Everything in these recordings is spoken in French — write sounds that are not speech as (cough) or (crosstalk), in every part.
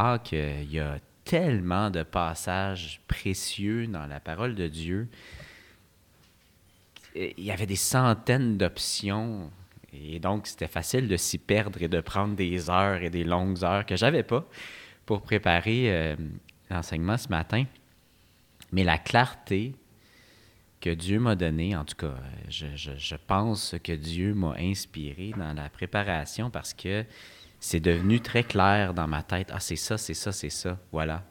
ah, qu'il y a tellement de passages précieux dans la parole de Dieu. Il y avait des centaines d'options. Et donc, c'était facile de s'y perdre et de prendre des heures et des longues heures que j'avais pas pour préparer euh, l'enseignement ce matin. Mais la clarté que Dieu m'a donnée, en tout cas, je, je pense que Dieu m'a inspiré dans la préparation parce que c'est devenu très clair dans ma tête. Ah, c'est ça, c'est ça, c'est ça. Voilà.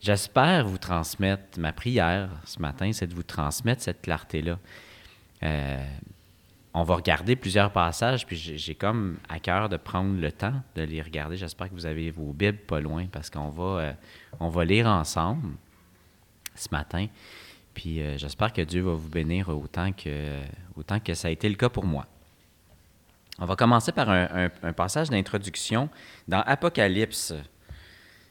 J'espère vous transmettre, ma prière ce matin, c'est de vous transmettre cette clarté-là. Euh, on va regarder plusieurs passages, puis j'ai comme à cœur de prendre le temps de les regarder. J'espère que vous avez vos Bibles pas loin, parce qu'on va, euh, va lire ensemble ce matin. Puis euh, j'espère que Dieu va vous bénir autant que ça a été le cas pour moi. On va commencer par un, passage d'introduction dans Apocalypse.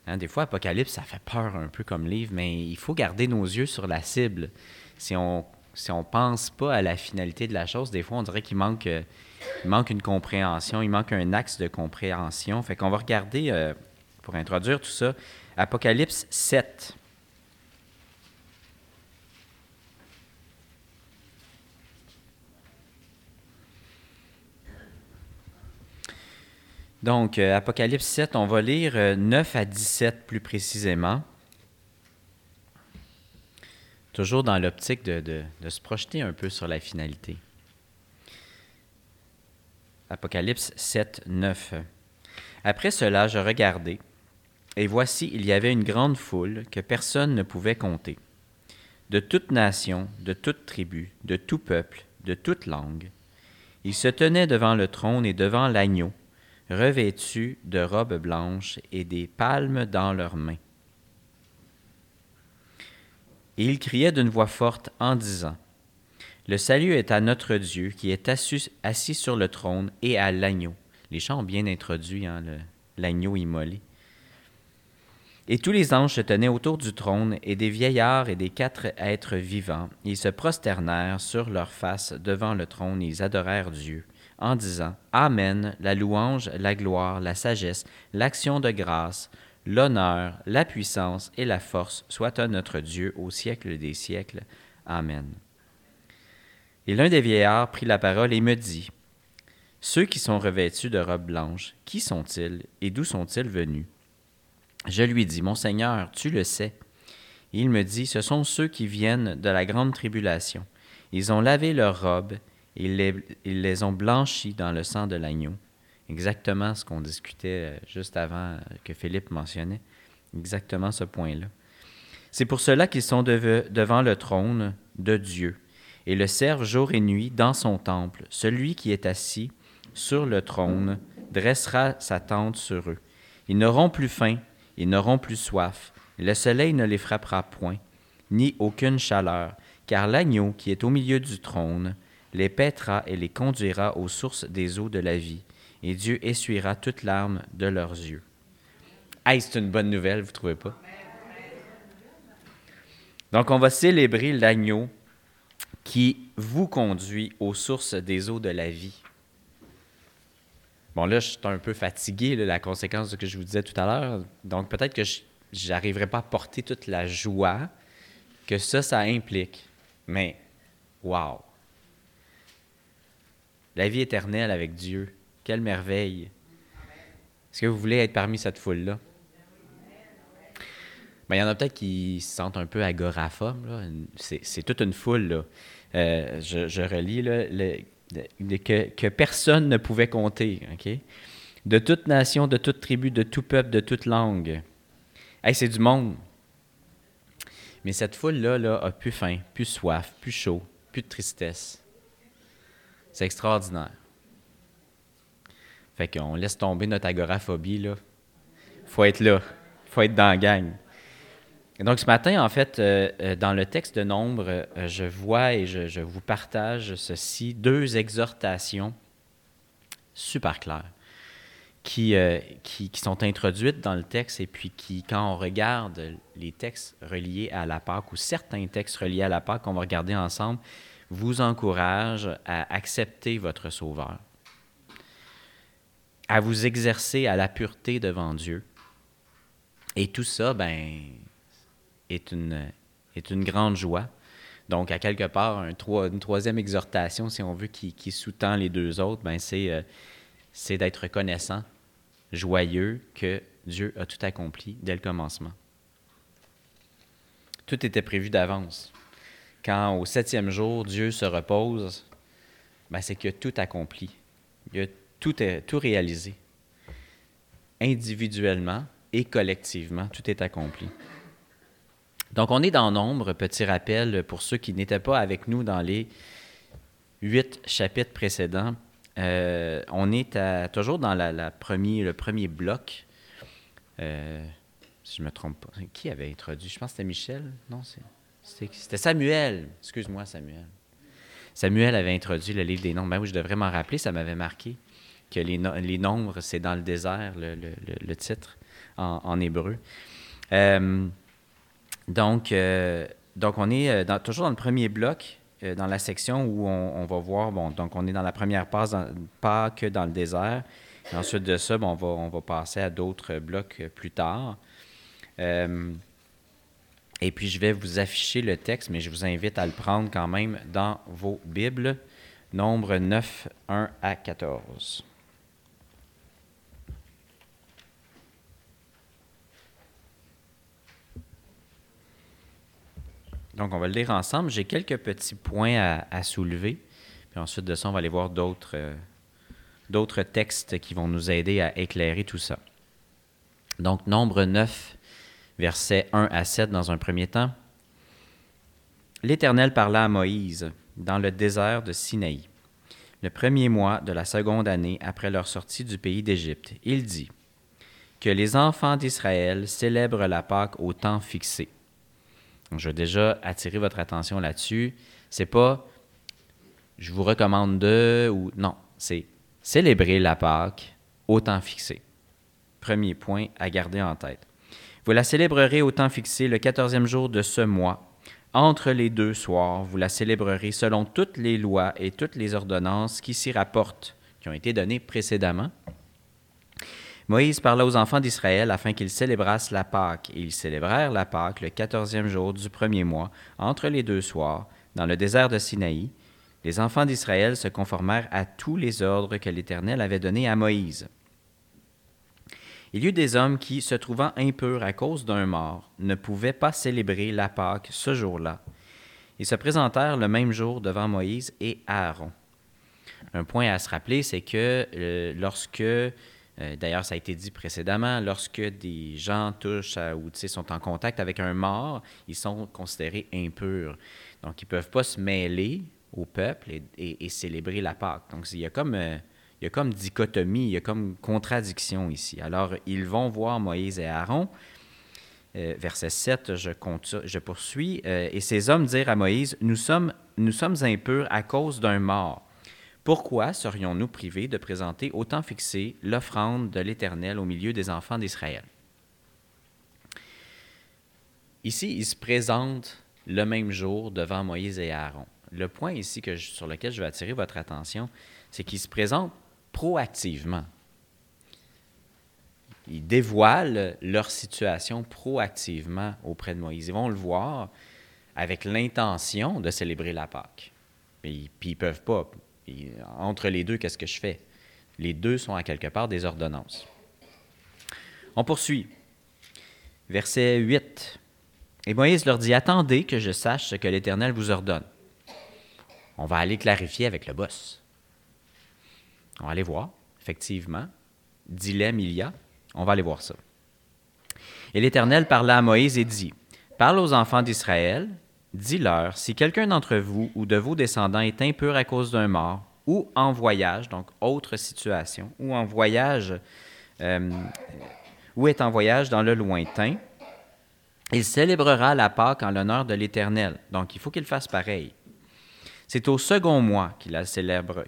Hein, des fois, Apocalypse, ça fait peur un peu comme livre, mais il faut garder nos yeux sur la cible. Si on si pense pas à la finalité de la chose, des fois, on dirait qu'il manque, euh, une compréhension, il manque un axe de compréhension. Fait qu'on va regarder, euh, pour introduire tout ça, Apocalypse 7. Donc, euh, Apocalypse 7, on va lire 9 euh, à 17 plus précisément. Toujours dans l'optique de, se projeter un peu sur la finalité. Apocalypse 7, 9. Après cela, je regardai, et voici, il y avait une grande foule que personne ne pouvait compter, de toute nation, de toute tribu, de tout peuple, de toute langue. Ils se tenaient devant le trône et devant l'agneau revêtus de robes blanches et des palmes dans leurs mains. Et ils criaient d'une voix forte en disant, Le salut est à notre Dieu qui est assis, sur le trône et à l'agneau. Les chants ont bien introduit hein, l'agneau immolé. Et tous les anges se tenaient autour du trône, et des vieillards et des quatre êtres vivants. Ils se prosternèrent sur leurs faces devant le trône, et ils adorèrent Dieu, en disant Amen, la louange, la gloire, la sagesse, l'action de grâce, l'honneur, la puissance et la force soient à notre Dieu au siècle des siècles. Amen. Et l'un des vieillards prit la parole et me dit Ceux qui sont revêtus de robes blanches, qui sont-ils et d'où sont-ils venus? Je lui dis Mon Seigneur, tu le sais. il me dit Ce sont ceux qui viennent de la grande tribulation. Ils ont lavé leurs robes ils les, ils les ont blanchis dans le sang de l'agneau. Exactement ce qu'on discutait euh, juste avant euh, que Philippe mentionnait. Exactement ce point-là. C'est pour cela qu'ils sont devant le trône de Dieu et le servent jour et nuit dans son temple. Celui qui est assis sur le trône dressera sa tente sur eux. Ils n'auront plus faim, ils n'auront plus soif. Le soleil ne les frappera point, ni aucune chaleur, car l'agneau qui est au milieu du trône les pètera et les conduira aux sources des eaux de la vie, et Dieu essuiera toute larmes de leurs yeux. Hey, c'est une bonne nouvelle, vous trouvez pas? Donc, on va célébrer l'agneau qui vous conduit aux sources des eaux de la vie. Bon, là, je suis un peu fatigué, la conséquence de ce que je vous disais tout à l'heure. Donc, peut-être que je n'arriverai pas à porter toute la joie que ça, ça implique. Mais, wow! La vie éternelle avec Dieu. Quelle merveille. Est-ce que vous voulez être parmi cette foule-là? Ben, il y en a peut-être qui se sentent un peu agoraphobes. C'est toute une foule. Euh, je, relis que, personne ne pouvait compter. De toute nation, de toute tribu, de tout peuple, de toute langue. Hey, c'est du monde. Mais cette foule-là là, a plus faim, plus soif, plus chaud, plus de tristesse. C'est extraordinaire. Fait qu'on laisse tomber notre agoraphobie, là. faut être là. faut être dans la gang. donc, ce matin, en fait, euh, euh, dans le texte de Nombre, euh, je vois et je, vous partage ceci, deux exhortations super claires qui, qui, qui, sont introduites dans le texte et puis qui, quand on regarde les textes reliés à la Pâque ou certains textes reliés à la Pâque qu'on va regarder ensemble, vous encourage à accepter votre Sauveur, à vous exercer à la pureté devant Dieu, Et tout ça, ben, est une, est une grande joie. Donc, à quelque part, un une troisième exhortation, si on veut, qui, sous-tend les deux autres, ben, c'est, c'est d'être reconnaissant, joyeux que Dieu a tout accompli dès le commencement. Tout était prévu d'avance. Quand au septième jour, Dieu se repose, ben, c'est qu'il a tout accompli. Il a tout, réalisé. Individuellement et collectivement, tout est accompli. Donc, on est dans nombre, petit rappel pour ceux qui n'étaient pas avec nous dans les huit chapitres précédents. Euh, on est toujours dans premier, le premier bloc. Euh, si je ne me trompe pas. Qui avait introduit? Je pense que c'était Michel. Non, c'était Samuel. Excuse-moi, Samuel. Samuel avait introduit le livre des nombres. Ben oui, je devrais m'en rappeler, ça m'avait marqué que les, les nombres, c'est dans le désert, le, titre en, hébreu. Euh, donc, donc, on est toujours dans le premier bloc. Euh, dans la section où on, va voir, bon, donc on est dans la première passe, pas que dans le désert. ensuite de ça, bon, on, va, on va passer à d'autres blocs euh, plus tard. Et puis, je vais vous afficher le texte, mais je vous invite à le prendre quand même dans vos Bibles. Nombre 9, 1 à 14. Donc, on va le lire ensemble. J'ai quelques petits points à, soulever. Puis ensuite de ça, on va aller voir d'autres, euh, d'autres textes qui vont nous aider à éclairer tout ça. Donc, nombre 9, versets 1 à 7 dans un premier temps. L'Éternel parla à Moïse dans le désert de Sinaï, le premier mois de la seconde année après leur sortie du pays d'Égypte. Il dit Que les enfants d'Israël célèbrent la Pâque au temps fixé je vais déjà attirer votre attention là-dessus. C'est pas je vous recommande de ou non, c'est célébrer la Pâque au temps fixé. Premier point à garder en tête. Vous la célébrerez au temps fixé le quatorzième jour de ce mois. Entre les deux soirs, vous la célébrerez selon toutes les lois et toutes les ordonnances qui s'y rapportent, qui ont été données précédemment Moïse parla aux enfants d'Israël afin qu'ils célébrassent la Pâque, et ils célébrèrent la Pâque le quatorzième jour du premier mois, entre les deux soirs, dans le désert de Sinaï. Les enfants d'Israël se conformèrent à tous les ordres que l'Éternel avait donnés à Moïse. Il y eut des hommes qui, se trouvant impurs à cause d'un mort, ne pouvaient pas célébrer la Pâque ce jour-là. Ils se présentèrent le même jour devant Moïse et Aaron. Un point à se rappeler, c'est que euh, lorsque euh, d'ailleurs, ça a été dit précédemment, lorsque des gens touchent ou sont en contact avec un mort, ils sont considérés impurs. Donc, ils ne peuvent pas se mêler au peuple et, célébrer la Pâque. Donc, il y, a comme, euh, il y a comme dichotomie, il y a comme contradiction ici. Alors, ils vont voir Moïse et Aaron. Euh, verset 7, je, poursuis. et ces hommes dirent à Moïse, nous sommes, nous sommes impurs à cause d'un mort. Pourquoi serions-nous privés de présenter au temps fixé l'offrande de l'Éternel au milieu des enfants d'Israël? Ici, ils se présentent le même jour devant Moïse et Aaron. Le point ici que sur lequel je veux attirer votre attention, c'est qu'ils se présentent proactivement. Ils dévoilent leur situation proactivement auprès de Moïse. Ils vont le voir avec l'intention de célébrer la Pâque. puis ils ne peuvent pas entre les deux, qu'est-ce que je fais? Les deux sont à quelque part des ordonnances. On poursuit. Verset 8. Et Moïse leur dit, attendez que je sache ce que l'Éternel vous ordonne. On va aller clarifier avec le boss. On va aller voir, effectivement. Dilemme il y a. On va aller voir ça. Et l'Éternel parla à Moïse et dit, Parle aux enfants d'Israël Dis-leur, si quelqu'un d'entre vous ou de vos descendants est impur à cause d'un mort, ou en voyage, donc autre situation, ou en voyage, euh, ou est en voyage dans le lointain, il célébrera la Pâque en l'honneur de l'Éternel. Donc, il faut qu'il fasse pareil. C'est au second mois qu'ils la, célébreront,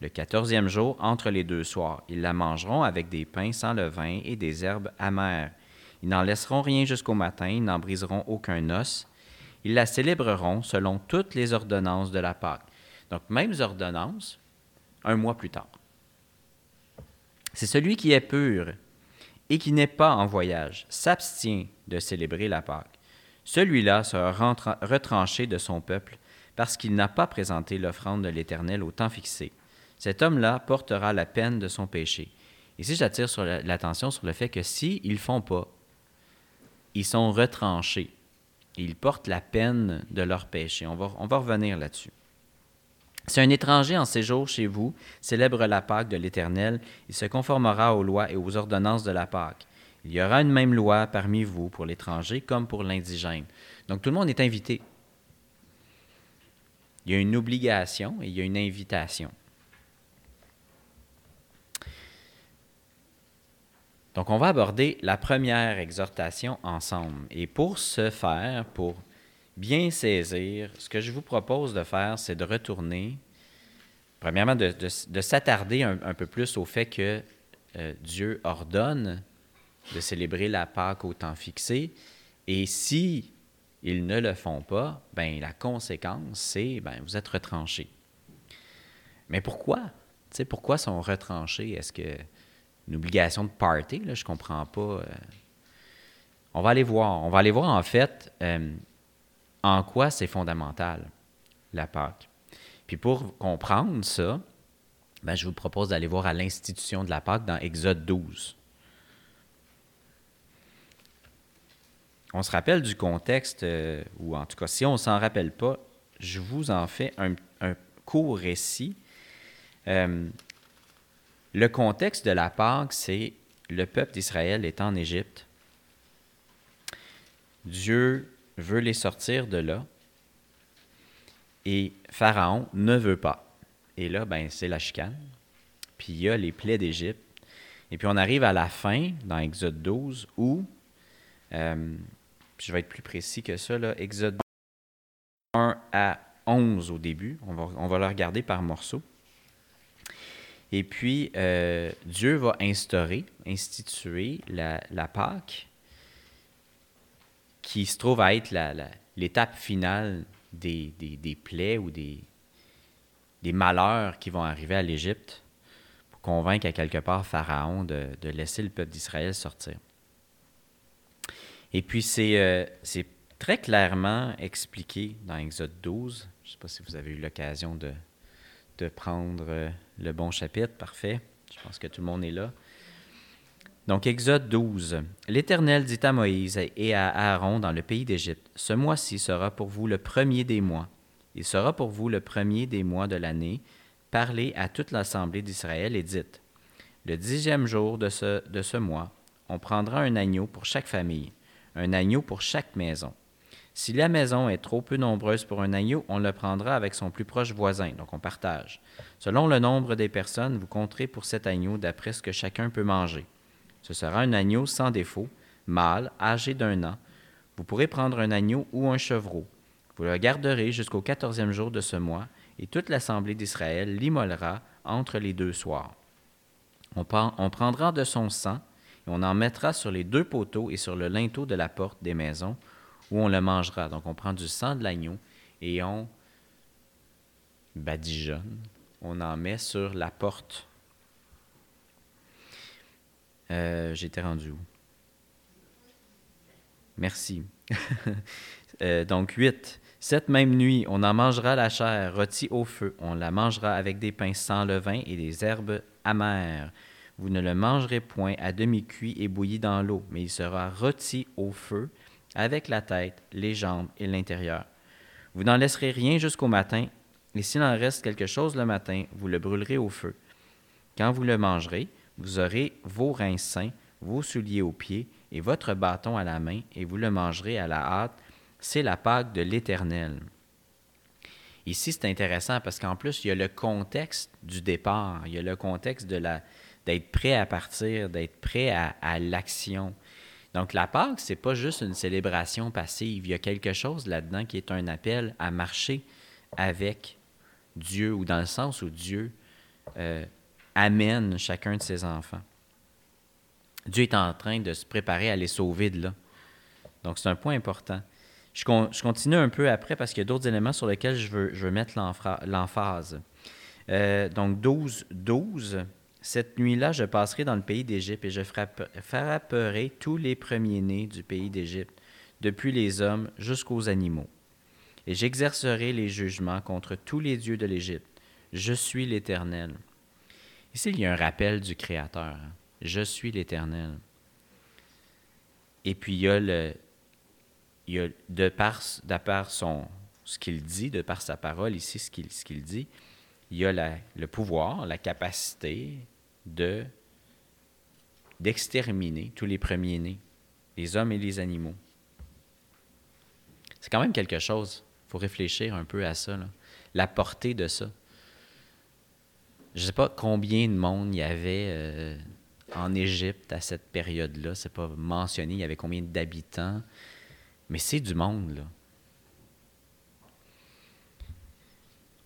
le quatorzième jour entre les deux soirs. Ils la mangeront avec des pains sans levain et des herbes amères. Ils n'en laisseront rien jusqu'au matin, ils n'en briseront aucun os. Ils la célébreront selon toutes les ordonnances de la Pâque. Donc, mêmes ordonnances, un mois plus tard. C'est celui qui est pur et qui n'est pas en voyage s'abstient de célébrer la Pâque, celui-là sera retranché de son peuple parce qu'il n'a pas présenté l'offrande de l'Éternel au temps fixé. Cet homme-là portera la peine de son péché. Ici, j'attire l'attention sur le fait que s'ils ne font pas, ils sont retranchés. Ils portent la peine de leur péché. On va, on va revenir là-dessus. Si un étranger en séjour chez vous célèbre la Pâque de l'Éternel, il se conformera aux lois et aux ordonnances de la Pâque. Il y aura une même loi parmi vous pour l'étranger comme pour l'indigène. Donc tout le monde est invité. Il y a une obligation et il y a une invitation. Donc, on va aborder la première exhortation ensemble. Et pour ce faire, pour bien saisir, ce que je vous propose de faire, c'est de retourner, premièrement, de, s'attarder un, peu plus au fait que euh, Dieu ordonne de célébrer la Pâque au temps fixé. Et si ils ne le font pas, ben la conséquence, c'est ben vous êtes retranchés. Mais pourquoi? Tu sais, pourquoi sont retranchés? Est-ce que une obligation de party, là, je comprends pas. Euh. On va aller voir. On va aller voir en fait euh, en quoi c'est fondamental, la Pâque. Puis pour comprendre ça, ben, je vous propose d'aller voir à l'institution de la Pâque dans Exode 12. On se rappelle du contexte, euh, ou en tout cas, si on ne s'en rappelle pas, je vous en fais un, court récit. Le contexte de la Pâque, c'est le peuple d'Israël est en Égypte. Dieu veut les sortir de là. Et Pharaon ne veut pas. Et là, ben, c'est la chicane. Puis il y a les plaies d'Égypte. Et puis on arrive à la fin, dans Exode 12, où, euh, je vais être plus précis que ça, là, Exode 1 à 11 au début. On va, on va le regarder par morceaux. Et puis, euh, Dieu va instaurer, instituer la, Pâque, qui se trouve à être l'étape finale des, plaies ou des, malheurs qui vont arriver à l'Égypte pour convaincre à quelque part Pharaon de, laisser le peuple d'Israël sortir. Et puis, euh, c'est très clairement expliqué dans Exode 12. Je ne sais pas si vous avez eu l'occasion de, de prendre euh, le bon chapitre. Parfait. Je pense que tout le monde est là. Donc, Exode 12. L'Éternel dit à Moïse et à Aaron dans le pays d'Égypte, Ce mois-ci sera pour vous le premier des mois. Il sera pour vous le premier des mois de l'année. Parlez à toute l'assemblée d'Israël et dites, Le dixième jour de ce, de ce mois, on prendra un agneau pour chaque famille, un agneau pour chaque maison. Si la maison est trop peu nombreuse pour un agneau, on le prendra avec son plus proche voisin, donc on partage. Selon le nombre des personnes, vous compterez pour cet agneau d'après ce que chacun peut manger. Ce sera un agneau sans défaut, mâle, âgé d'un an. Vous pourrez prendre un agneau ou un chevreau. Vous le garderez jusqu'au quatorzième jour de ce mois, et toute l'assemblée d'Israël l'immolera entre les deux soirs. On, prendra de son sang, on en mettra sur les deux poteaux et sur le linteau de la porte des maisons, où on le mangera. Donc, on prend du sang de l'agneau et on badigeonne, on en met sur la porte. Euh, j'étais rendu où? Merci. (laughs) Euh, donc, 8. Cette même nuit, on en mangera la chair rôtie au feu. On la mangera avec des pains sans levain et des herbes amères. Vous ne le mangerez point à demi-cuit et bouilli dans l'eau, mais il sera rôti au feu avec la tête, les jambes et l'intérieur. Vous n'en laisserez rien jusqu'au matin, et s'il en reste quelque chose le matin, vous le brûlerez au feu. Quand vous le mangerez, vous aurez vos reins sains, vos souliers aux pieds et votre bâton à la main, et vous le mangerez à la hâte. C'est la Pâque de l'Éternel. Ici, c'est intéressant parce qu'en plus, il y a le contexte du départ, il y a le contexte de la d'être prêt à partir, d'être prêt à, l'action. Donc, la Pâque, c'est pas juste une célébration passive. Il y a quelque chose là-dedans qui est un appel à marcher avec Dieu, ou dans le sens où Dieu euh, amène chacun de ses enfants. Dieu est en train de se préparer à les sauver de là. Donc, c'est un point important. Je, continue un peu après parce qu'il y a d'autres éléments sur lesquels je veux, je veux mettre l'emphase. Euh, donc, 12, 12, Cette nuit-là, je passerai dans le pays d'Égypte et je frapperai tous les premiers-nés du pays d'Égypte, depuis les hommes jusqu'aux animaux. Et j'exercerai les jugements contre tous les dieux de l'Égypte. Je suis l'Éternel. Ici, il y a un rappel du Créateur. Hein. Je suis l'Éternel. Et puis, il y a, le, il y a de, par, son, ce qu'il dit, de par sa parole, ici, ce qu'il ce qu'il dit, il y a la, le pouvoir, la capacité de d'exterminer tous les premiers-nés, les hommes et les animaux. C'est quand même quelque chose. Il faut réfléchir un peu à ça, la portée de ça. Je ne sais pas combien de monde il y avait euh, en Égypte à cette période-là. C'est pas mentionné. Il y avait combien d'habitants. Mais c'est du monde, là.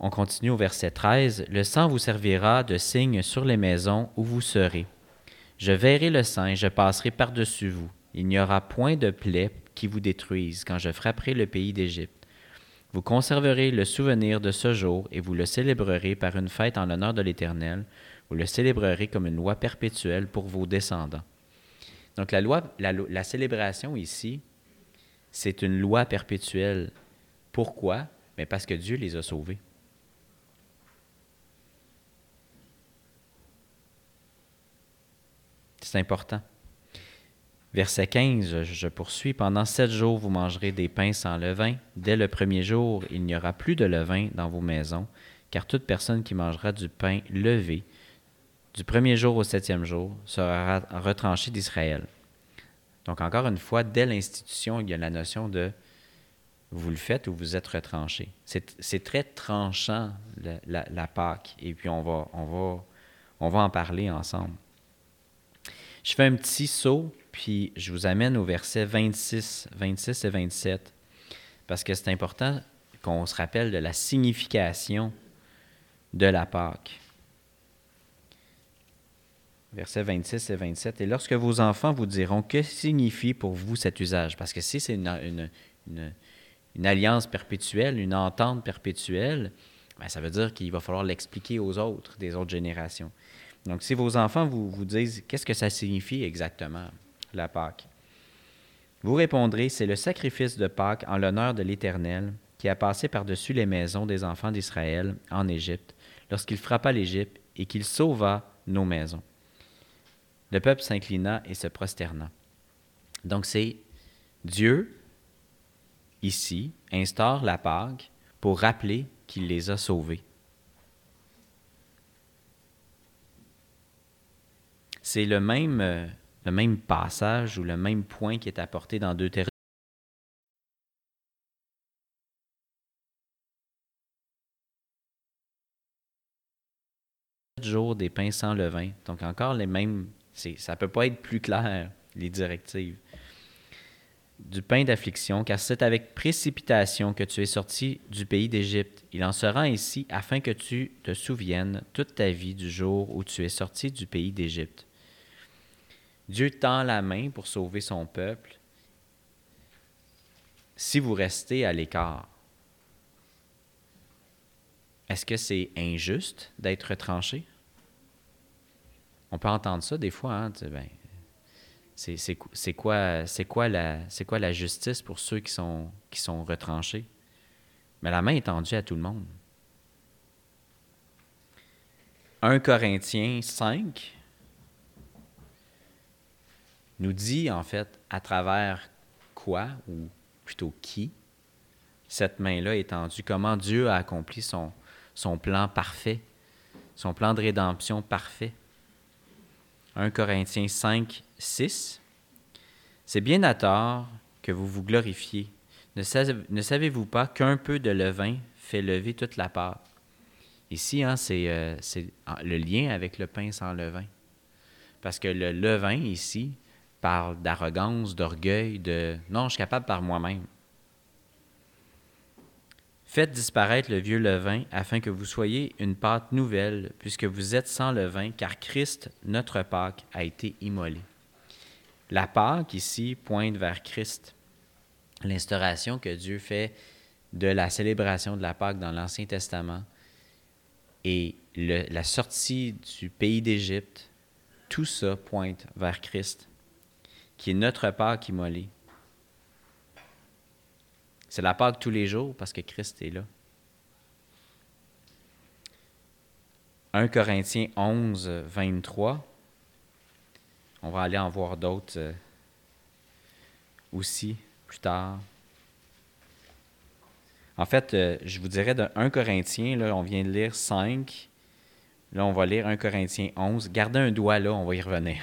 On continue au verset 13. Le sang vous servira de signe sur les maisons où vous serez. Je verrai le sang et je passerai par-dessus vous. Il n'y aura point de plaie qui vous détruise quand je frapperai le pays d'Égypte. Vous conserverez le souvenir de ce jour et vous le célébrerez par une fête en l'honneur de l'Éternel. Vous le célébrerez comme une loi perpétuelle pour vos descendants. Donc la loi, la, la célébration ici, c'est une loi perpétuelle. Pourquoi? Mais parce que Dieu les a sauvés. C'est important. Verset 15, je poursuis, Pendant sept jours vous mangerez des pains sans levain. Dès le premier jour, il n'y aura plus de levain dans vos maisons, car toute personne qui mangera du pain levé, du premier jour au septième jour, sera retranchée d'Israël. Donc encore une fois, dès l'institution, il y a la notion de vous le faites ou vous êtes retranché. C'est très tranchant, la, Pâque, et puis on va, on, va, on va en parler ensemble. Je fais un petit saut, puis je vous amène au verset 26, 26 et 27, parce que c'est important qu'on se rappelle de la signification de la Pâque. Versets 26 et 27. Et lorsque vos enfants vous diront que signifie pour vous cet usage, parce que si c'est une, alliance perpétuelle, une entente perpétuelle, ben, ça veut dire qu'il va falloir l'expliquer aux autres, des autres générations. Donc, si vos enfants vous, vous disent qu'est-ce que ça signifie exactement, la Pâque, vous répondrez c'est le sacrifice de Pâque en l'honneur de l'Éternel qui a passé par-dessus les maisons des enfants d'Israël en Égypte, lorsqu'il frappa l'Égypte et qu'il sauva nos maisons. Le peuple s'inclina et se prosterna. Donc, c'est Dieu, ici, instaure la Pâque pour rappeler qu'il les a sauvés. C'est le même, euh, le même passage ou le même point qui est apporté dans Deutéronome. jours des pains sans levain. Donc encore les mêmes, ça peut pas être plus clair, les directives. Du pain d'affliction, car c'est avec précipitation que tu es sorti du pays d'Égypte. Il en sera ainsi afin que tu te souviennes toute ta vie du jour où tu es sorti du pays d'Égypte. Dieu tend la main pour sauver son peuple si vous restez à l'écart. Est-ce que c'est injuste d'être tranché? On peut entendre ça des fois. Ben, c'est quoi, quoi, la, quoi la justice pour ceux qui sont, qui sont retranchés? Mais la main est tendue à tout le monde. 1 Corinthiens 5, nous dit en fait à travers quoi, ou plutôt qui, cette main-là est tendue, comment Dieu a accompli son, son plan parfait, son plan de rédemption parfait? 1 Corinthiens 5, 6. C'est bien à tort que vous vous glorifiez. Ne, savez-vous pas qu'un peu de levain fait lever toute la pâte? Ici, hein, c'est le lien avec le pain sans levain. Parce que le levain, ici, parle d'arrogance, d'orgueil, de non, je suis capable par moi-même. Faites disparaître le vieux levain afin que vous soyez une pâte nouvelle, puisque vous êtes sans levain, car Christ, notre Pâque, a été immolé. La Pâque ici pointe vers Christ, l'instauration que Dieu fait de la célébration de la Pâque dans l'Ancien Testament. Et la sortie du pays d'Égypte, tout ça pointe vers Christ, qui est notre Pâque immolé. C'est la Pâque tous les jours parce que Christ est là. 1 Corinthiens 11, 23. On va aller en voir d'autres euh, aussi plus tard. En fait, euh, je vous dirais de 1 Corinthiens, là, on vient de lire 5. Là, on va lire 1 Corinthiens 11. Gardez un doigt là, on va y revenir.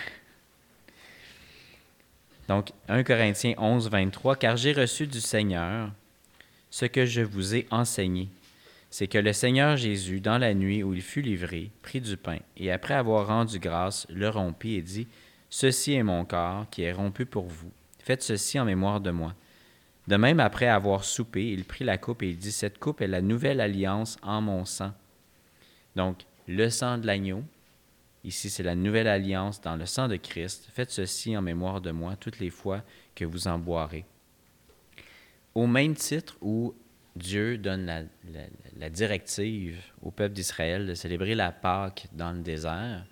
Donc, 1 Corinthiens 11, 23. Car j'ai reçu du Seigneur ce que je vous ai enseigné c'est que le Seigneur Jésus, dans la nuit où il fut livré, prit du pain, et après avoir rendu grâce, le rompit et dit, Ceci est mon corps qui est rompu pour vous. Faites ceci en mémoire de moi. De même, après avoir soupé, il prit la coupe et il dit, Cette coupe est la nouvelle alliance en mon sang. Donc, le sang de l'agneau, ici c'est la nouvelle alliance dans le sang de Christ. Faites ceci en mémoire de moi toutes les fois que vous en boirez. Au même titre où Dieu donne la, directive au peuple d'Israël de célébrer la Pâque dans le désert.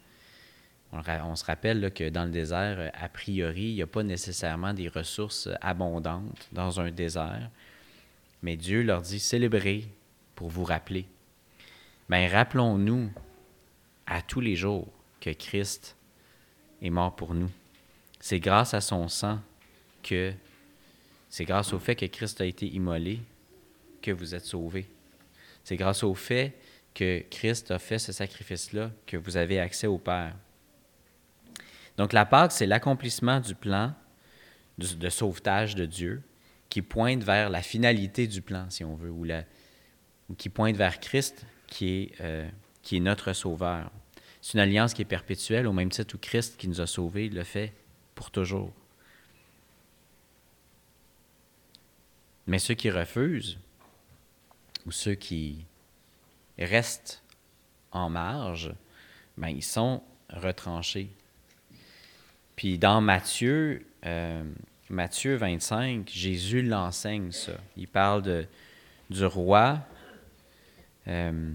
On, se rappelle que dans le désert, a priori, il n'y a pas nécessairement des ressources abondantes dans un désert, mais Dieu leur dit célébrez pour vous rappeler. Ben, rappelons-nous à tous les jours que Christ est mort pour nous. C'est grâce à son sang que, c'est grâce au fait que Christ a été immolé que vous êtes sauvés. C'est grâce au fait que Christ a fait ce sacrifice-là que vous avez accès au Père. Donc la Pâque, c'est l'accomplissement du plan de, sauvetage de Dieu qui pointe vers la finalité du plan, si on veut, ou, qui pointe vers Christ qui est, euh, qui est notre Sauveur. C'est une alliance qui est perpétuelle, au même titre où Christ qui nous a sauvés le fait pour toujours. Mais ceux qui refusent, ou ceux qui restent en marge, ben, ils sont retranchés. Puis dans Matthieu, euh, Matthieu 25, Jésus l'enseigne ça. Il parle du roi. Euh,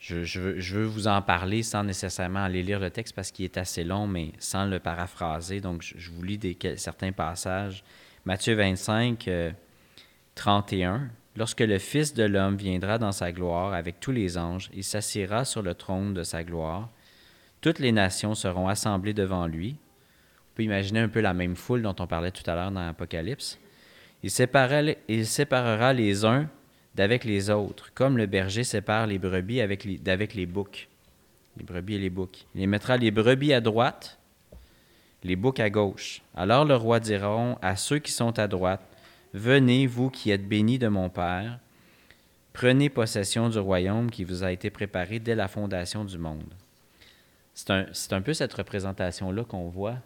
je, veux, vous en parler sans nécessairement aller lire le texte parce qu'il est assez long, mais sans le paraphraser. Donc, je, vous lis certains passages. Matthieu 25, 31. Euh, Lorsque le Fils de l'homme viendra dans sa gloire avec tous les anges, il s'assiera sur le trône de sa gloire. Toutes les nations seront assemblées devant lui. On peut imaginer un peu la même foule dont on parlait tout à l'heure dans l'Apocalypse. Il séparera, les uns d'avec les autres, comme le berger sépare les brebis avec les, d'avec les boucs. Les brebis et les boucs. Il mettra les brebis à droite, les boucs à gauche. Alors le roi dira à ceux qui sont à droite, Venez, vous qui êtes bénis de mon Père, prenez possession du royaume qui vous a été préparé dès la fondation du monde. C'est un, un, peu cette représentation-là qu'on voit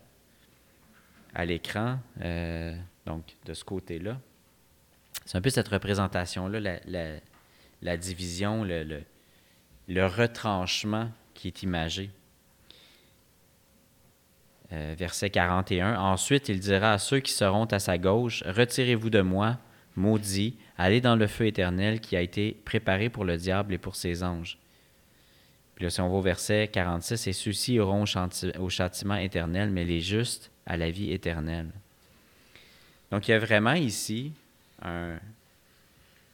à l'écran, euh, donc de ce côté-là. C'est un peu cette représentation-là, la, division, le, le, le retranchement qui est imagé. Euh, verset 41. Ensuite, il dira à ceux qui seront à sa gauche, Retirez-vous de moi, maudits, allez dans le feu éternel qui a été préparé pour le diable et pour ses anges. Puis là, si on va au verset 46, et ceux-ci auront au châtiment éternel, mais les justes à la vie éternelle. Donc, il y a vraiment ici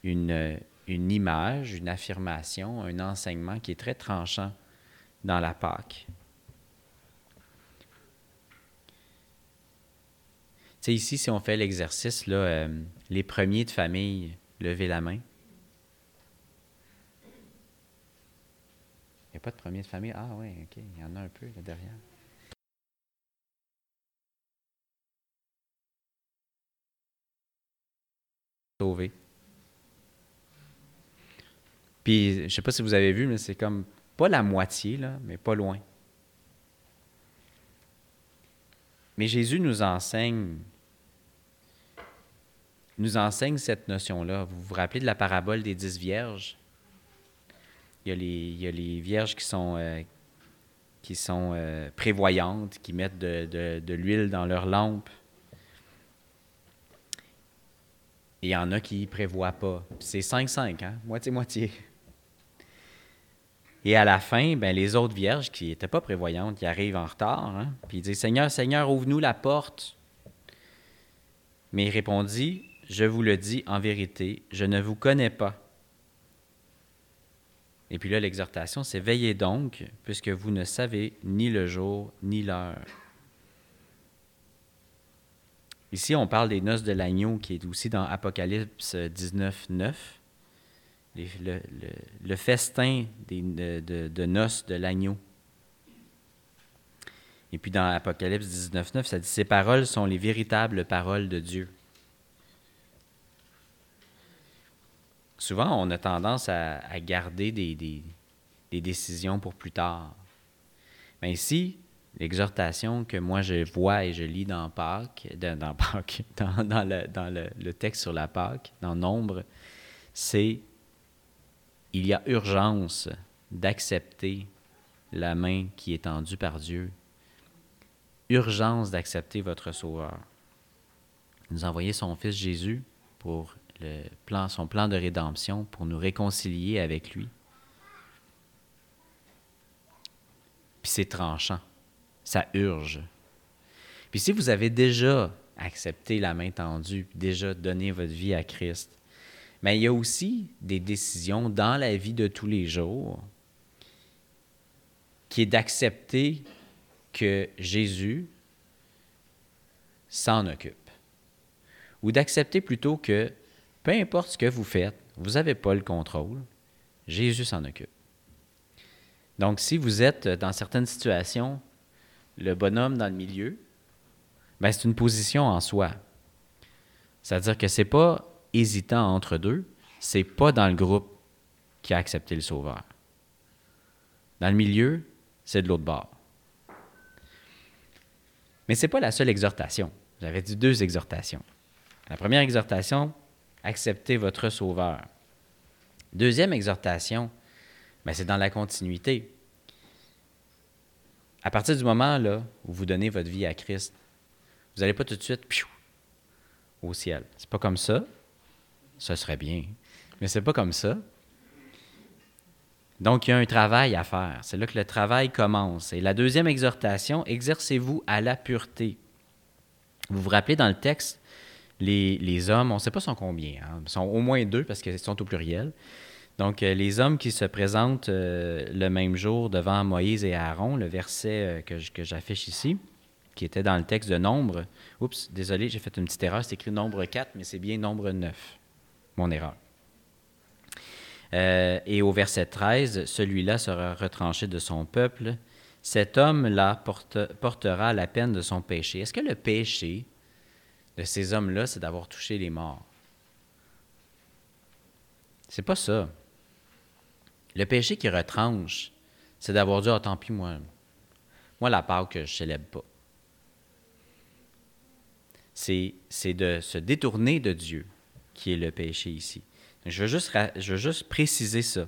une, une image, une affirmation, un enseignement qui est très tranchant dans la Pâque. sais, ici, si on fait l'exercice, là, euh, les premiers de famille, levez la main. Il n'y a pas de premier de famille? Ah oui, OK, il y en a un peu là derrière. Sauvé. Puis, je sais pas si vous avez vu, mais c'est comme pas la moitié, là, mais pas loin. Mais Jésus nous enseigne nous enseigne cette notion-là. Vous vous rappelez de la parabole des dix vierges? Il y a les, il y a les vierges qui sont, euh, qui sont euh, prévoyantes, qui mettent de, de, l'huile dans leur lampe. Et il y en a qui ne prévoient pas. C'est 5-5, hein? Moitié-moitié. Et à la fin, ben, les autres vierges qui n'étaient pas prévoyantes, qui arrivent en retard, hein, puis ils disent Seigneur, Seigneur, ouvre-nous la porte. Mais il répondit Je vous le dis en vérité, je ne vous connais pas. Et puis là, l'exhortation, c'est Veillez donc, puisque vous ne savez ni le jour ni l'heure. Ici, on parle des noces de l'agneau, qui est aussi dans Apocalypse 19, 9 le, festin de, noces de l'agneau. Et puis dans Apocalypse 19.9, ça dit Ces paroles sont les véritables paroles de Dieu. Souvent, on a tendance à, garder des, décisions pour plus tard. Mais ici, l'exhortation que moi je vois et je lis dans Pâques, (laughs) dans, dans, le, dans le, texte sur la Pâque, dans Nombre, c'est il y a urgence d'accepter la main qui est tendue par Dieu. Urgence d'accepter votre Sauveur. Il nous a envoyé son Fils Jésus pour le plan, son plan de rédemption, pour nous réconcilier avec lui. Puis c'est tranchant, ça urge. Puis si vous avez déjà accepté la main tendue, déjà donné votre vie à Christ, mais il y a aussi des décisions dans la vie de tous les jours qui est d'accepter que Jésus s'en occupe. Ou d'accepter plutôt que peu importe ce que vous faites, vous n'avez pas le contrôle, Jésus s'en occupe. Donc si vous êtes dans certaines situations le bonhomme dans le milieu, ben c'est une position en soi. C'est-à-dire que ce n'est pas hésitant entre deux, c'est pas dans le groupe qui a accepté le Sauveur. Dans le milieu, c'est de l'autre bord. Mais ce n'est pas la seule exhortation. J'avais dit deux exhortations. La première exhortation, acceptez votre Sauveur. Deuxième exhortation, ben, c'est dans la continuité. À partir du moment où vous donnez votre vie à Christ, vous n'allez pas tout de suite au ciel. C'est pas comme ça ce serait bien. Mais c'est pas comme ça. Donc, il y a un travail à faire. C'est là que le travail commence. Et la deuxième exhortation, exercez-vous à la pureté. Vous vous rappelez dans le texte, les, hommes, on ne sait pas sont combien, hein, sont au moins deux parce qu'ils sont au pluriel. Donc, euh, les hommes qui se présentent euh, le même jour devant Moïse et Aaron, le verset euh, que, j'affiche ici, qui était dans le texte de Nombre. Oups, désolé, j'ai fait une petite erreur, c'est écrit Nombre 4, mais c'est bien Nombre 9 mon erreur. Et au verset 13, celui-là sera retranché de son peuple. Cet homme-là portera la peine de son péché. Est-ce que le péché de ces hommes-là, c'est d'avoir touché les morts? C'est pas ça. Le péché qui retranche, c'est d'avoir dit Ah, tant pis, moi, moi, la part que je célèbre pas. C'est de se détourner de Dieu qui est le péché ici. Je veux juste, je veux juste préciser ça.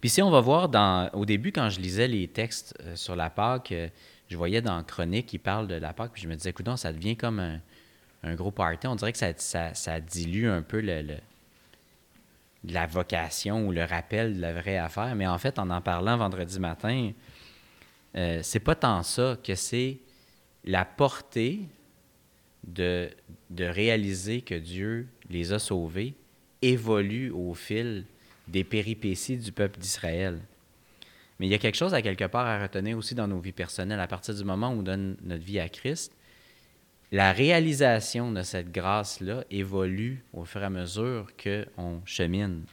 Puis si on va voir dans, au début, quand je lisais les textes euh, sur la Pâque, euh, je voyais dans Chronique, qui parle de la Pâque, puis je me disais, écoute, ça devient comme un, gros party. On dirait que ça, ça, ça dilue un peu le, la vocation ou le rappel de la vraie affaire. Mais en fait, en en parlant vendredi matin, euh, c'est pas tant ça que c'est la portée de, de réaliser que Dieu les a sauvés évolue au fil des péripéties du peuple d'Israël. Mais il y a quelque chose à quelque part à retenir aussi dans nos vies personnelles. À partir du moment où on donne notre vie à Christ, la réalisation de cette grâce-là évolue au fur et à mesure qu'on chemine.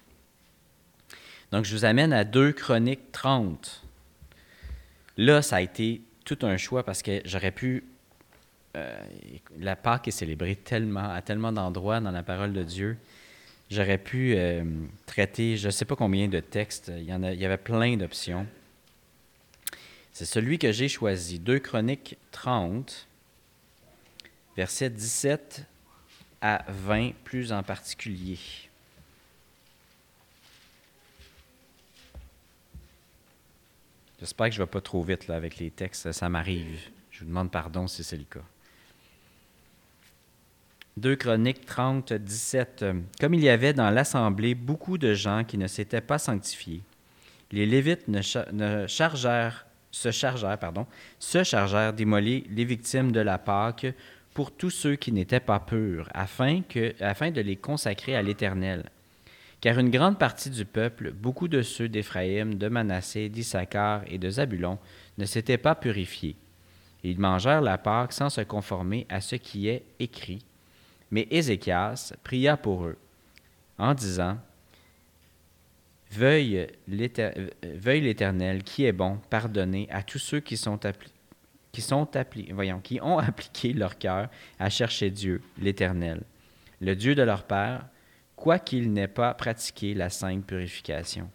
Donc, je vous amène à 2 Chroniques 30. Là, ça a été tout un choix parce que j'aurais pu euh, la Pâque est célébrée tellement, à tellement d'endroits dans la parole de Dieu. J'aurais pu euh, traiter je ne sais pas combien de textes. Il y, en il y avait plein d'options. C'est celui que j'ai choisi. 2 Chroniques 30, versets 17 à 20, plus en particulier. J'espère que je ne vais pas trop vite là, avec les textes. Ça m'arrive. Je vous demande pardon si c'est le cas. 2 Chroniques 30, 17. Comme il y avait dans l'assemblée beaucoup de gens qui ne s'étaient pas sanctifiés, les Lévites ne, chargèrent, se chargèrent, pardon, se chargèrent d'immoler les victimes de la Pâque pour tous ceux qui n'étaient pas purs, afin, que, afin de les consacrer à l'Éternel. Car une grande partie du peuple, beaucoup de ceux d'Éphraïm, de Manassé, d'Issachar et de Zabulon, ne s'étaient pas purifiés. Ils mangèrent la Pâque sans se conformer à ce qui est écrit. Mais Ézéchias pria pour eux, en disant Veuille l'Éternel, qui est bon, pardonner à tous ceux qui sont, qui, sont voyons, qui ont (laughs) appliqué leur cœur à chercher Dieu, l'Éternel, le Dieu de leur Père, quoiqu'ils n'aient pas pratiqué la sainte purification.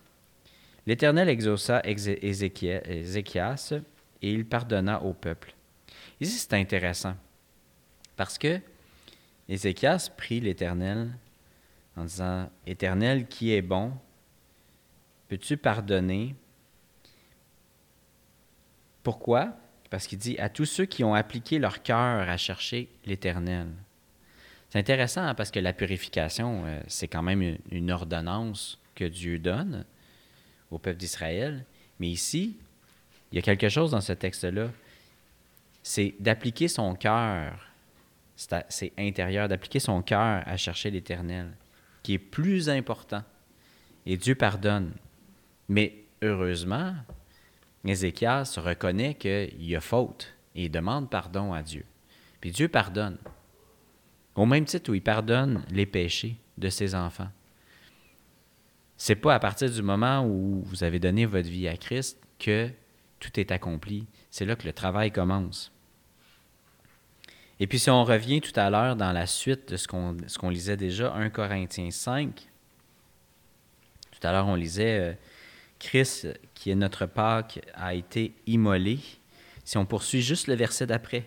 L'Éternel exauça Ézéchias et il pardonna au peuple. Ici, c'est intéressant parce que Ézéchias prie l'Éternel en disant Éternel qui est bon, peux-tu pardonner? Pourquoi? Parce qu'il dit à tous ceux qui ont appliqué leur cœur à chercher l'Éternel. C'est intéressant hein, parce que la purification, euh, c'est quand même une, ordonnance que Dieu donne au peuple d'Israël. Mais ici, il y a quelque chose dans ce texte-là. C'est d'appliquer son cœur, c'est intérieur, d'appliquer son cœur à chercher l'Éternel, qui est plus important. Et Dieu pardonne. Mais heureusement, Ézéchias reconnaît qu'il y a faute et demande pardon à Dieu. Puis Dieu pardonne. Au même titre où il pardonne les péchés de ses enfants. C'est pas à partir du moment où vous avez donné votre vie à Christ que tout est accompli. C'est là que le travail commence. Et puis si on revient tout à l'heure dans la suite de ce qu'on qu'on lisait déjà, 1 Corinthiens 5, tout à l'heure on lisait euh, Christ, qui est notre Pâque, a été immolé. Si on poursuit juste le verset d'après,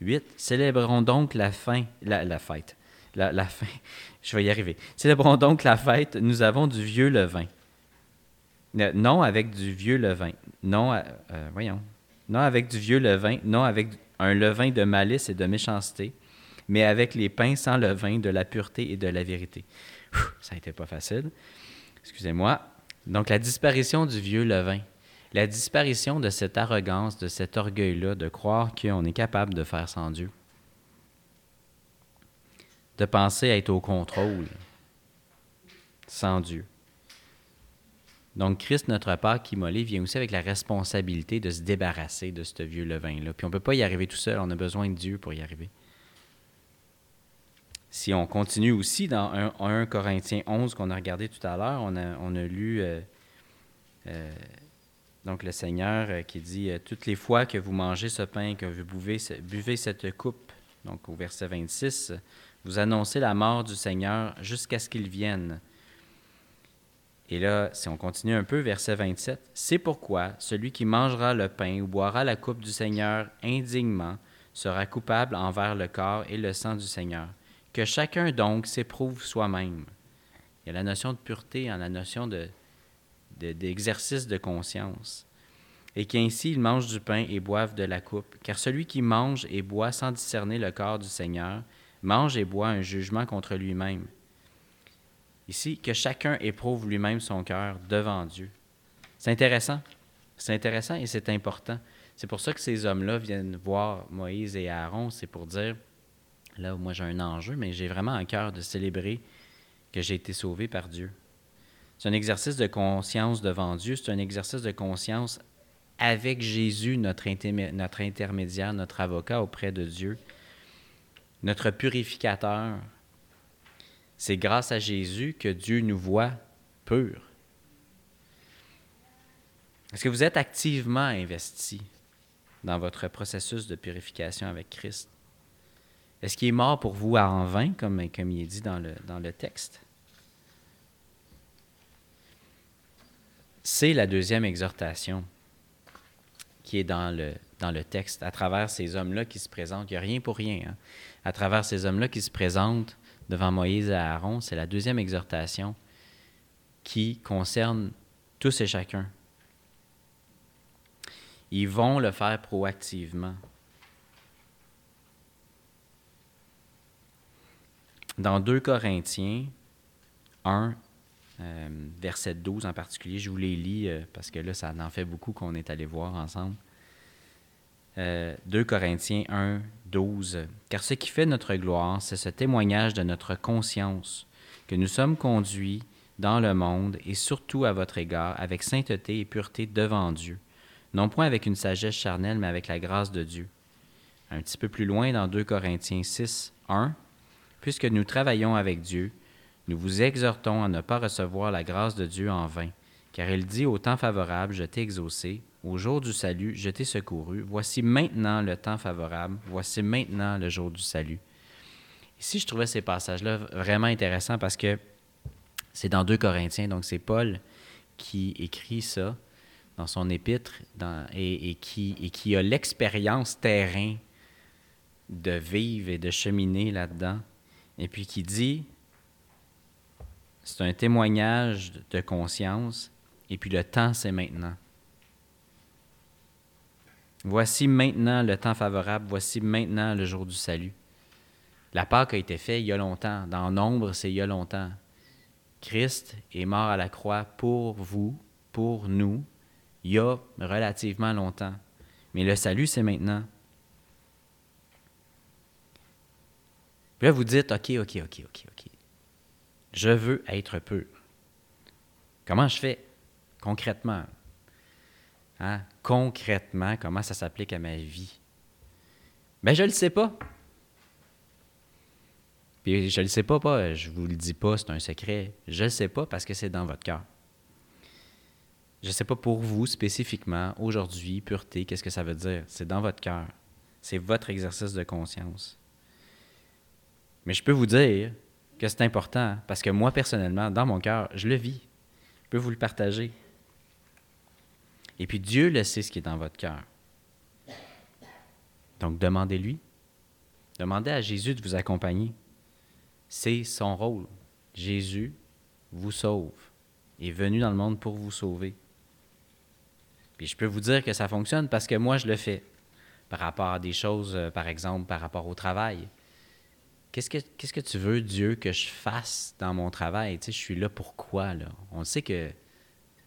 8. Célébrons donc la fin, la, fête. La, fin, (laughs) je vais y arriver. Célébrons donc la fête. Nous avons du vieux levain. Non avec du vieux levain. Non, euh, voyons. Non avec du vieux levain. Non avec un levain de malice et de méchanceté, mais avec les pains sans levain de la pureté et de la vérité. ça n'était pas facile. Excusez-moi. Donc, la disparition du vieux levain la disparition de cette arrogance, de cet orgueil-là, de croire qu'on est capable de faire sans Dieu, de penser être au contrôle sans Dieu. Donc, Christ, notre Père qui immolé, vient aussi avec la responsabilité de se débarrasser de ce vieux levain-là. Puis on ne peut pas y arriver tout seul, on a besoin de Dieu pour y arriver. Si on continue aussi dans 1, Corinthiens 11 qu'on a regardé tout à l'heure, on a, lu euh, euh, donc le Seigneur euh, qui dit, toutes les fois que vous mangez ce pain, que vous buvez, buvez cette coupe, donc au verset 26, vous annoncez la mort du Seigneur jusqu'à ce qu'il vienne. Et là, si on continue un peu, verset 27, c'est pourquoi celui qui mangera le pain ou boira la coupe du Seigneur indignement sera coupable envers le corps et le sang du Seigneur. Que chacun donc s'éprouve soi-même. Il y a la notion de pureté, en la notion de, d'exercice de, conscience, et qu'ainsi ils mangent du pain et boivent de la coupe, car celui qui mange et boit sans discerner le corps du Seigneur mange et boit un jugement contre lui-même. Ici, que chacun éprouve lui-même son cœur devant Dieu. C'est intéressant. C'est intéressant et c'est important. C'est pour ça que ces hommes-là viennent voir Moïse et Aaron. C'est pour dire, là, moi j'ai un enjeu, mais j'ai vraiment un cœur de célébrer que j'ai été sauvé par Dieu. C'est un exercice de conscience devant Dieu, c'est un exercice de conscience avec Jésus, notre, notre intermédiaire, notre avocat auprès de Dieu, notre purificateur. C'est grâce à Jésus que Dieu nous voit purs. Est-ce que vous êtes activement investi dans votre processus de purification avec Christ? Est-ce qu'il est mort pour vous en vain, comme, comme il est dit dans le, dans le texte? C'est la deuxième exhortation qui est dans le, dans le texte, à travers ces hommes-là qui se présentent. Il n'y a rien pour rien. Hein. À travers ces hommes-là qui se présentent devant Moïse et Aaron, c'est la deuxième exhortation qui concerne tous et chacun. Ils vont le faire proactivement. Dans 2 Corinthiens 1, euh, verset 12 en particulier. Je vous les lis euh, parce que là, ça en fait beaucoup qu'on est allé voir ensemble. 2 Corinthiens 1, 12. Car ce qui fait notre gloire, c'est ce témoignage de notre conscience, que nous sommes conduits dans le monde et surtout à votre égard avec sainteté et pureté devant Dieu, non point avec une sagesse charnelle, mais avec la grâce de Dieu. Un petit peu plus loin dans 2 Corinthiens 6, 1. Puisque nous travaillons avec Dieu, nous vous exhortons à ne pas recevoir la grâce de Dieu en vain, car il dit au temps favorable, je t'ai exaucé, au jour du salut, je t'ai secouru, voici maintenant le temps favorable, voici maintenant le jour du salut. Ici, je trouvais ces passages-là vraiment intéressants parce que c'est dans 2 Corinthiens, donc c'est Paul qui écrit ça dans son épître et, qui, et qui a l'expérience terrain de vivre et de cheminer là-dedans, et puis qui dit, c'est un témoignage de conscience. Et puis le temps, c'est maintenant. Voici maintenant le temps favorable. Voici maintenant le jour du salut. La Pâque a été faite il y a longtemps. Dans nombre, c'est il y a longtemps. Christ est mort à la croix pour vous, pour nous, il y a relativement longtemps. Mais le salut, c'est maintenant. Puis là, vous dites, OK, OK, OK, OK, OK. Je veux être pur. Comment je fais? Concrètement? Hein? Concrètement, comment ça s'applique à ma vie? Ben, je ne le sais pas. Puis je ne le sais pas, pas, je vous le dis pas, c'est un secret. Je ne le sais pas parce que c'est dans votre cœur. Je ne sais pas pour vous spécifiquement, aujourd'hui, pureté, qu'est-ce que ça veut dire? C'est dans votre cœur. C'est votre exercice de conscience. Mais je peux vous dire que c'est important parce que moi, personnellement, dans mon cœur, je le vis. Je peux vous le partager. Et puis Dieu le sait ce qui est dans votre cœur. Donc demandez-lui. Demandez à Jésus de vous accompagner. C'est son rôle. Jésus vous sauve. est venu dans le monde pour vous sauver. Puis je peux vous dire que ça fonctionne parce que moi, je le fais. Par rapport à des choses, euh, par exemple, par rapport au travail. Qu'est-ce que, qu'est-ce que tu veux, Dieu, que je fasse dans mon travail? Tu sais, je suis là pour quoi, là? On sait que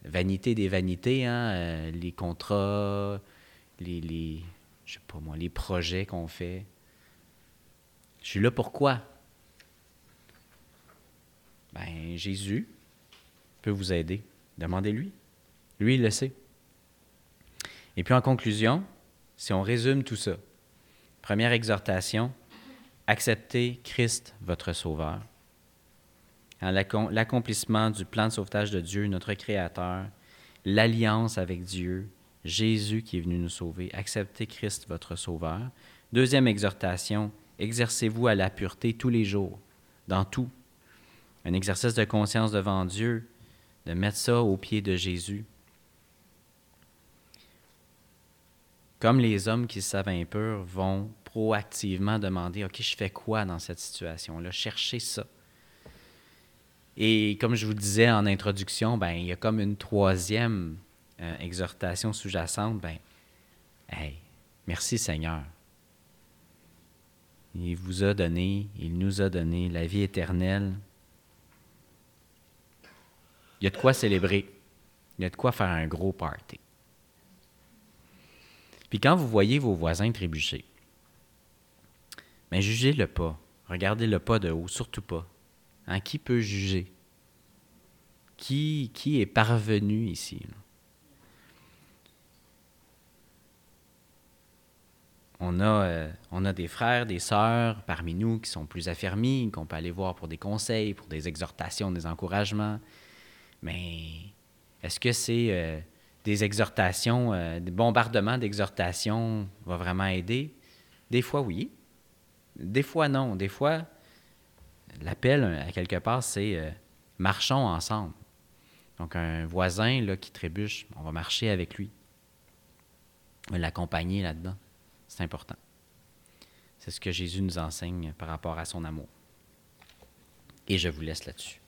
vanité des vanités, hein, euh, les contrats, les, les, je sais pas moi, les projets qu'on fait. Je suis là pour quoi? Ben, Jésus peut vous aider. Demandez-lui. Lui, il le sait. Et puis en conclusion, si on résume tout ça, première exhortation, acceptez Christ, votre Sauveur. L'accomplissement du plan de sauvetage de Dieu, notre Créateur, l'alliance avec Dieu, Jésus qui est venu nous sauver. Acceptez Christ, votre Sauveur. Deuxième exhortation, exercez-vous à la pureté tous les jours, dans tout. Un exercice de conscience devant Dieu, de mettre ça au pied de Jésus. Comme les hommes qui savent impurs vont proactivement demander, OK, je fais quoi dans cette situation-là? Chercher ça. Et comme je vous disais en introduction, ben, il y a comme une troisième euh, exhortation sous-jacente. Ben, hey, merci Seigneur. Il vous a donné, il nous a donné la vie éternelle. Il y a de quoi célébrer. Il y a de quoi faire un gros party. Puis quand vous voyez vos voisins trébucher, mais jugez-le pas. Regardez-le pas de haut, surtout pas. Hein, qui peut juger? Qui, qui est parvenu ici? On a, euh, on a des frères, des sœurs parmi nous qui sont plus affermis, qu'on peut aller voir pour des conseils, pour des exhortations, des encouragements. Mais est-ce que c'est euh, des exhortations, euh, des bombardements d'exhortations va vraiment aider? Des fois, oui. Des fois, non. Des fois, l'appel, à quelque part, c'est euh, marchons ensemble. Donc, un voisin là, qui trébuche, on va marcher avec lui. On va l'accompagner là-dedans. C'est important. C'est ce que Jésus nous enseigne par rapport à son amour. Et je vous laisse là-dessus.